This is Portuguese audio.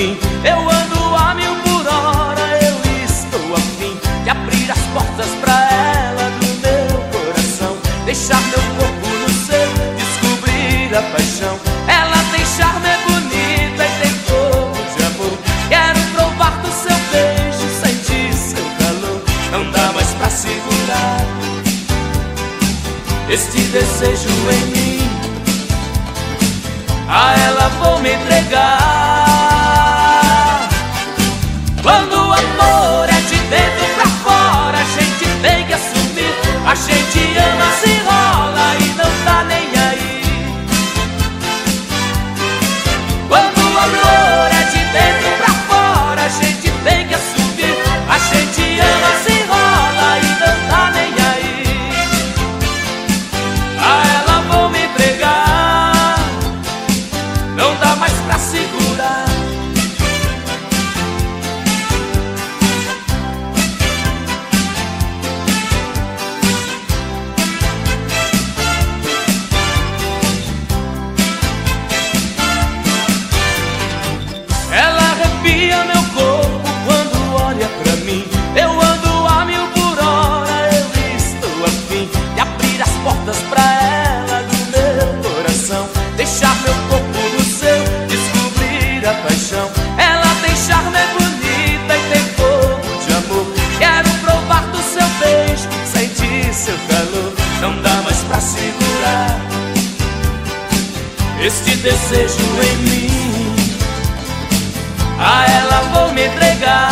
mim. Eu ando a mil por hora, eu estou a fim de abrir as portas pra ela do meu coração. Deixar meu corpo no seu, descobrir a paixão. Ela tem charme, é bonita e tem fogo de amor. Quero provar do seu beijo, sentir seu calor. Não dá mais pra segurar este desejo em mim. A ela vou me entregar. Calor. Não dá mais pra segurar este desejo em mim. A ela vou me entregar.